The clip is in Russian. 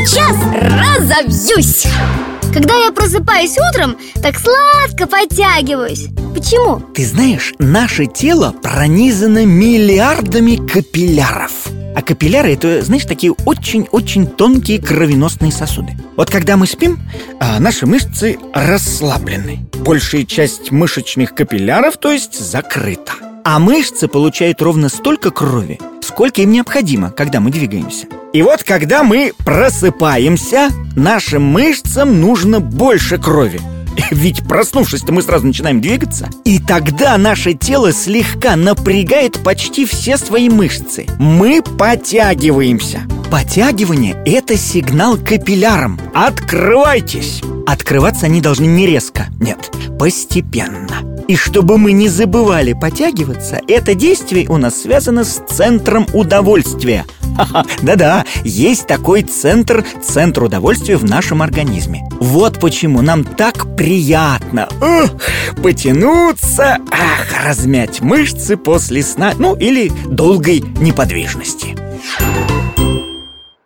разобьюсь. Когда я просыпаюсь утром, так сладко подтягиваюсь. Почему? Ты знаешь, наше тело пронизано миллиардами капилляров. А капилляры – это, знаешь, такие очень-очень тонкие кровеносные сосуды. Вот когда мы спим, а, наши мышцы расслаблены. Большая часть мышечных капилляров, то есть, закрыта. А мышцы получают ровно столько крови, сколько им необходимо, когда мы двигаемся И вот когда мы просыпаемся, нашим мышцам нужно больше крови. Ведь проснувшись-то мы сразу начинаем двигаться. И тогда наше тело слегка напрягает почти все свои мышцы. Мы подтягиваемся. Подтягивание – это сигнал капиллярам. Открывайтесь! Открываться они должны не резко, нет, постепенно. И чтобы мы не забывали подтягиваться, это действие у нас связано с центром удовольствия – да-да, есть такой центр, центр удовольствия в нашем организме. Вот почему нам так приятно потянуться, ах, размять мышцы после сна, ну или долгой неподвижности.